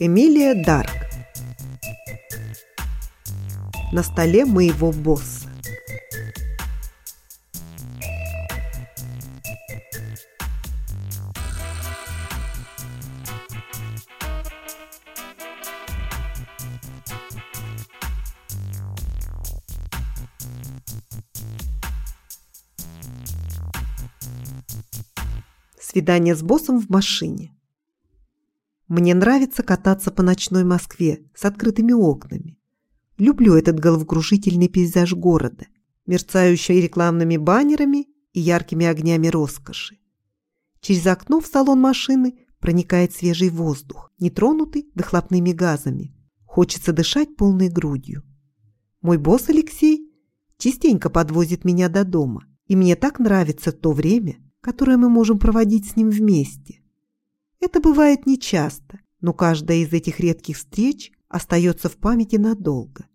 Эмилия Дарк. На столе моего босса. Свидание с боссом в машине. Мне нравится кататься по ночной Москве с открытыми окнами. Люблю этот головокружительный пейзаж города, мерцающий рекламными баннерами и яркими огнями роскоши. Через окно в салон машины проникает свежий воздух, не тронутый выхлопными газами. Хочется дышать полной грудью. Мой босс Алексей частенько подвозит меня до дома, и мне так нравится то время, которое мы можем проводить с ним вместе. Это бывает нечасто, но каждая из этих редких встреч остается в памяти надолго.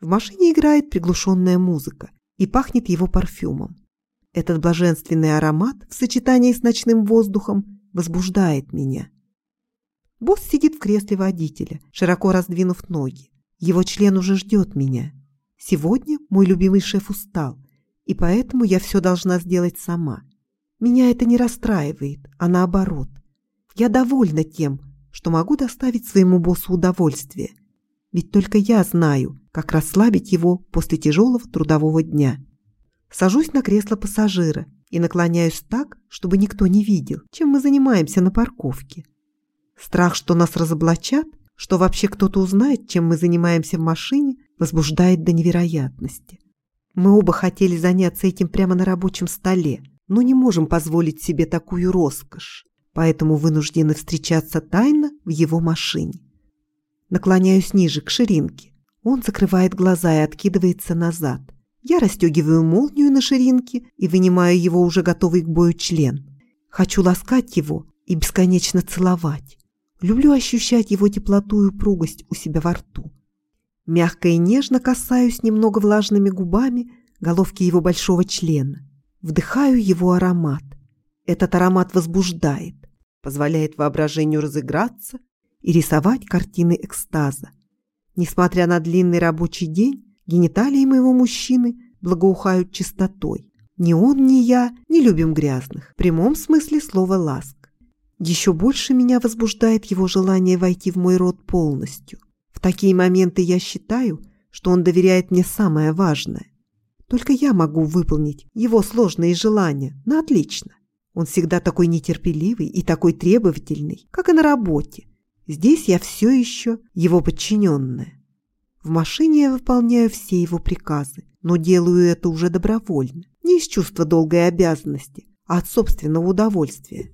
В машине играет приглушенная музыка и пахнет его парфюмом. Этот блаженственный аромат в сочетании с ночным воздухом возбуждает меня. Босс сидит в кресле водителя, широко раздвинув ноги. Его член уже ждет меня. Сегодня мой любимый шеф устал, и поэтому я все должна сделать сама. Меня это не расстраивает, а наоборот – я довольна тем, что могу доставить своему боссу удовольствие. Ведь только я знаю, как расслабить его после тяжелого трудового дня. Сажусь на кресло пассажира и наклоняюсь так, чтобы никто не видел, чем мы занимаемся на парковке. Страх, что нас разоблачат, что вообще кто-то узнает, чем мы занимаемся в машине, возбуждает до невероятности. Мы оба хотели заняться этим прямо на рабочем столе, но не можем позволить себе такую роскошь поэтому вынуждены встречаться тайно в его машине. Наклоняюсь ниже, к ширинке. Он закрывает глаза и откидывается назад. Я расстегиваю молнию на ширинке и вынимаю его уже готовый к бою член. Хочу ласкать его и бесконечно целовать. Люблю ощущать его теплоту и упругость у себя во рту. Мягко и нежно касаюсь немного влажными губами головки его большого члена. Вдыхаю его аромат. Этот аромат возбуждает позволяет воображению разыграться и рисовать картины экстаза. Несмотря на длинный рабочий день, гениталии моего мужчины благоухают чистотой. Ни он, ни я не любим грязных, в прямом смысле слова ласк. Еще больше меня возбуждает его желание войти в мой род полностью. В такие моменты я считаю, что он доверяет мне самое важное. Только я могу выполнить его сложные желания на отлично. Он всегда такой нетерпеливый и такой требовательный, как и на работе. Здесь я все еще его подчиненная. В машине я выполняю все его приказы, но делаю это уже добровольно, не из чувства долгой обязанности, а от собственного удовольствия.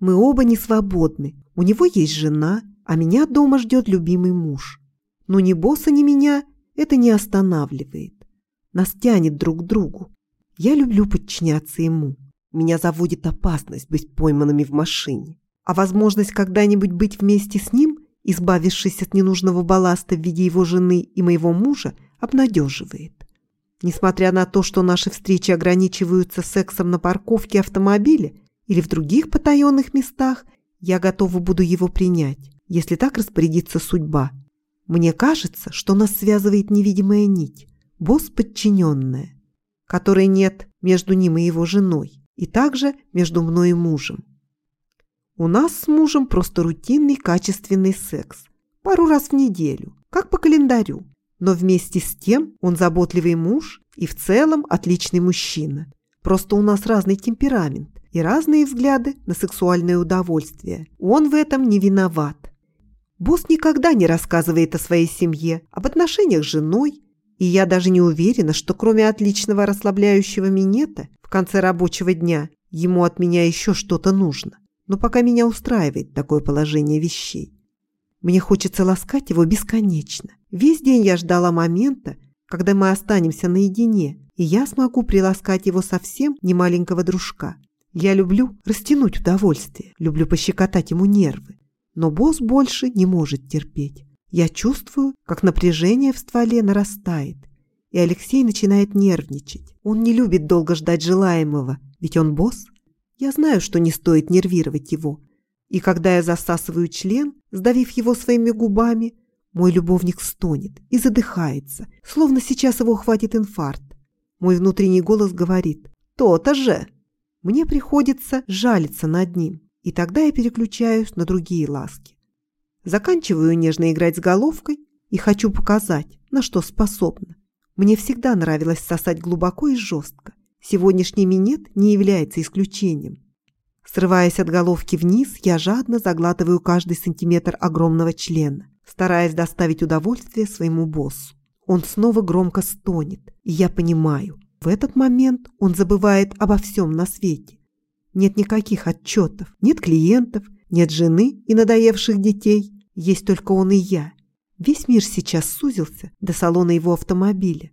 Мы оба не свободны, у него есть жена, а меня дома ждет любимый муж. Но ни босса, ни меня это не останавливает. Нас тянет друг к другу. Я люблю подчиняться ему. Меня заводит опасность быть пойманными в машине. А возможность когда-нибудь быть вместе с ним, избавившись от ненужного балласта в виде его жены и моего мужа, обнадеживает. Несмотря на то, что наши встречи ограничиваются сексом на парковке автомобиля или в других потаенных местах, я готова буду его принять, если так распорядится судьба. Мне кажется, что нас связывает невидимая нить, босс подчиненная, которой нет между ним и его женой и также между мной и мужем. У нас с мужем просто рутинный качественный секс. Пару раз в неделю, как по календарю. Но вместе с тем он заботливый муж и в целом отличный мужчина. Просто у нас разный темперамент и разные взгляды на сексуальное удовольствие. Он в этом не виноват. Босс никогда не рассказывает о своей семье, об отношениях с женой, и я даже не уверена, что кроме отличного расслабляющего минета в конце рабочего дня ему от меня еще что-то нужно. Но пока меня устраивает такое положение вещей. Мне хочется ласкать его бесконечно. Весь день я ждала момента, когда мы останемся наедине, и я смогу приласкать его совсем не маленького дружка. Я люблю растянуть удовольствие, люблю пощекотать ему нервы. Но босс больше не может терпеть. Я чувствую, как напряжение в стволе нарастает, и Алексей начинает нервничать. Он не любит долго ждать желаемого, ведь он босс. Я знаю, что не стоит нервировать его, И когда я засасываю член, сдавив его своими губами, мой любовник стонет и задыхается, словно сейчас его хватит инфаркт. Мой внутренний голос говорит «То-то же!». Мне приходится жалиться над ним, и тогда я переключаюсь на другие ласки. Заканчиваю нежно играть с головкой и хочу показать, на что способна. Мне всегда нравилось сосать глубоко и жестко. Сегодняшний минет не является исключением. Срываясь от головки вниз, я жадно заглатываю каждый сантиметр огромного члена, стараясь доставить удовольствие своему боссу. Он снова громко стонет, и я понимаю, в этот момент он забывает обо всем на свете. Нет никаких отчетов, нет клиентов, нет жены и надоевших детей, есть только он и я. Весь мир сейчас сузился до салона его автомобиля.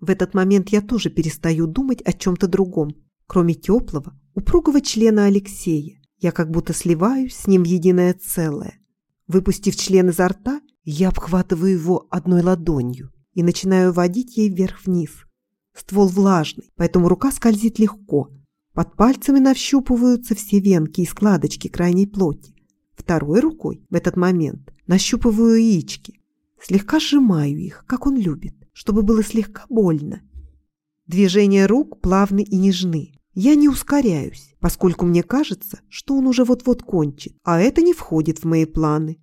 В этот момент я тоже перестаю думать о чем-то другом, кроме теплого, упругого члена Алексея. Я как будто сливаюсь с ним в единое целое. Выпустив член изо рта, я обхватываю его одной ладонью и начинаю водить ей вверх-вниз. Ствол влажный, поэтому рука скользит легко. Под пальцами нащупываются все венки и складочки крайней плоти. Второй рукой в этот момент нащупываю яички. Слегка сжимаю их, как он любит, чтобы было слегка больно. Движения рук плавны и нежны. Я не ускоряюсь, поскольку мне кажется, что он уже вот-вот кончит, а это не входит в мои планы.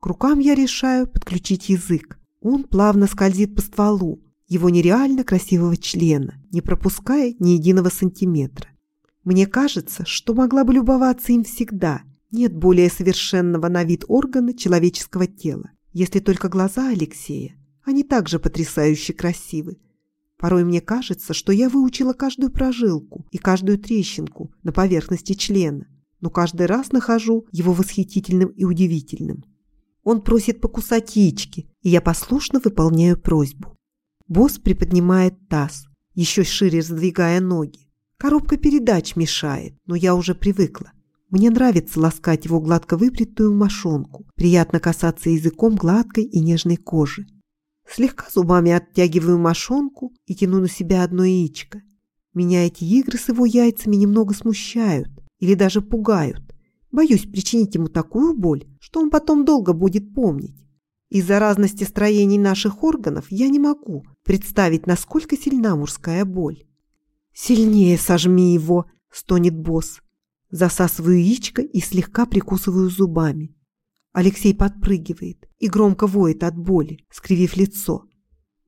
К рукам я решаю подключить язык. Он плавно скользит по стволу, его нереально красивого члена, не пропуская ни единого сантиметра. Мне кажется, что могла бы любоваться им всегда. Нет более совершенного на вид органа человеческого тела, если только глаза Алексея. Они также потрясающе красивы, Порой мне кажется, что я выучила каждую прожилку и каждую трещинку на поверхности члена, но каждый раз нахожу его восхитительным и удивительным. Он просит покусать яички, и я послушно выполняю просьбу. Босс приподнимает таз, еще шире раздвигая ноги. Коробка передач мешает, но я уже привыкла. Мне нравится ласкать его гладко выбритую мошонку, приятно касаться языком гладкой и нежной кожи. Слегка зубами оттягиваю мошонку и тяну на себя одно яичко. Меня эти игры с его яйцами немного смущают или даже пугают. Боюсь причинить ему такую боль, что он потом долго будет помнить. Из-за разности строений наших органов я не могу представить, насколько сильна мужская боль. «Сильнее сожми его!» – стонет босс. Засасываю яичко и слегка прикусываю зубами. Алексей подпрыгивает и громко воет от боли, скривив лицо.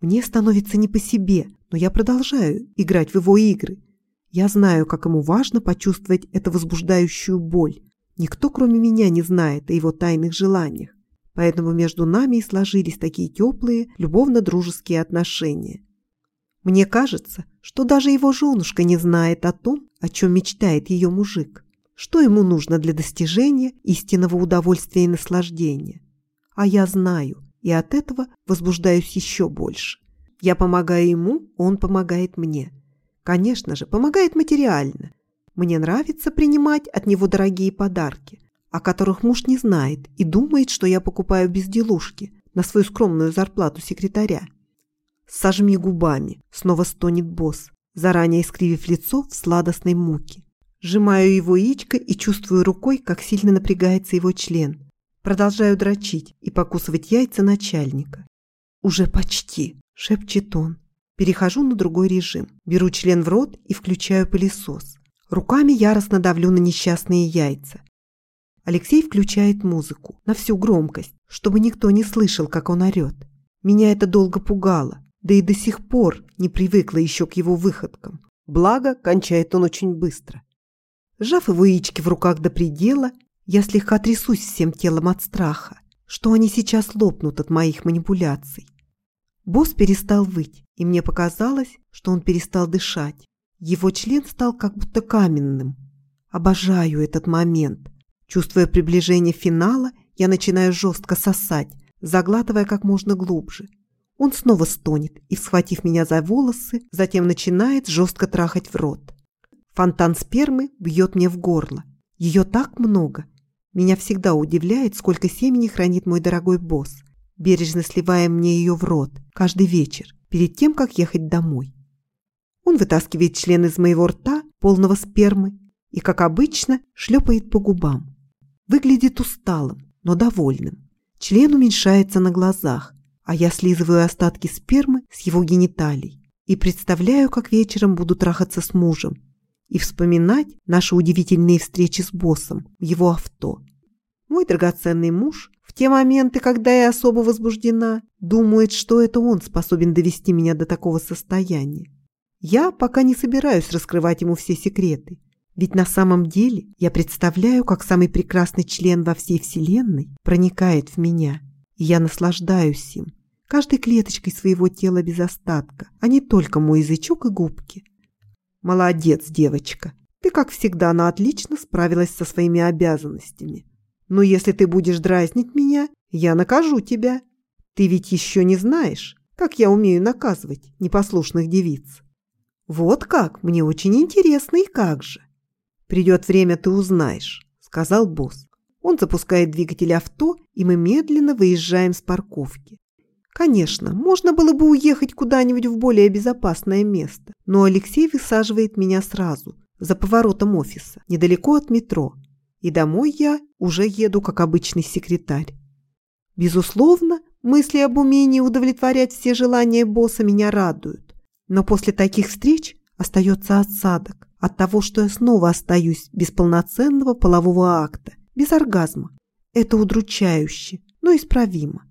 Мне становится не по себе, но я продолжаю играть в его игры. Я знаю, как ему важно почувствовать эту возбуждающую боль. Никто, кроме меня, не знает о его тайных желаниях. Поэтому между нами и сложились такие теплые, любовно-дружеские отношения. Мне кажется, что даже его женушка не знает о том, о чем мечтает ее мужик что ему нужно для достижения истинного удовольствия и наслаждения. А я знаю, и от этого возбуждаюсь еще больше. Я помогаю ему, он помогает мне. Конечно же, помогает материально. Мне нравится принимать от него дорогие подарки, о которых муж не знает и думает, что я покупаю безделушки на свою скромную зарплату секретаря. «Сожми губами», — снова стонет босс, заранее искривив лицо в сладостной муке. Сжимаю его яичко и чувствую рукой, как сильно напрягается его член. Продолжаю дрочить и покусывать яйца начальника. «Уже почти», – шепчет он. Перехожу на другой режим. Беру член в рот и включаю пылесос. Руками яростно давлю на несчастные яйца. Алексей включает музыку на всю громкость, чтобы никто не слышал, как он орет. Меня это долго пугало, да и до сих пор не привыкла еще к его выходкам. Благо, кончает он очень быстро. Сжав его яички в руках до предела, я слегка трясусь всем телом от страха, что они сейчас лопнут от моих манипуляций. Босс перестал выть, и мне показалось, что он перестал дышать. Его член стал как будто каменным. Обожаю этот момент. Чувствуя приближение финала, я начинаю жестко сосать, заглатывая как можно глубже. Он снова стонет и, схватив меня за волосы, затем начинает жестко трахать в рот. Фонтан спермы бьет мне в горло. Ее так много. Меня всегда удивляет, сколько семени хранит мой дорогой босс, бережно сливая мне ее в рот каждый вечер, перед тем, как ехать домой. Он вытаскивает член из моего рта, полного спермы, и, как обычно, шлепает по губам. выглядит усталым, но довольным. Член уменьшается на глазах, а я слизываю остатки спермы с его гениталий и представляю, как вечером буду трахаться с мужем и вспоминать наши удивительные встречи с боссом в его авто. Мой драгоценный муж в те моменты, когда я особо возбуждена, думает, что это он способен довести меня до такого состояния. Я пока не собираюсь раскрывать ему все секреты, ведь на самом деле я представляю, как самый прекрасный член во всей Вселенной проникает в меня, и я наслаждаюсь им, каждой клеточкой своего тела без остатка, а не только мой язычок и губки. Молодец, девочка. Ты, как всегда, на отлично справилась со своими обязанностями. Но если ты будешь дразнить меня, я накажу тебя. Ты ведь еще не знаешь, как я умею наказывать непослушных девиц. Вот как, мне очень интересно и как же. Придет время, ты узнаешь, сказал босс. Он запускает двигатель авто, и мы медленно выезжаем с парковки. Конечно, можно было бы уехать куда-нибудь в более безопасное место, но Алексей высаживает меня сразу, за поворотом офиса, недалеко от метро. И домой я уже еду как обычный секретарь. Безусловно, мысли об умении удовлетворять все желания босса меня радуют. Но после таких встреч остается осадок от того, что я снова остаюсь без полноценного полового акта, без оргазма. Это удручающе, но исправимо.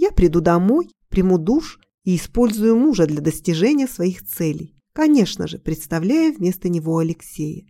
Я приду домой, приму душ и использую мужа для достижения своих целей. Конечно же, представляя вместо него Алексея.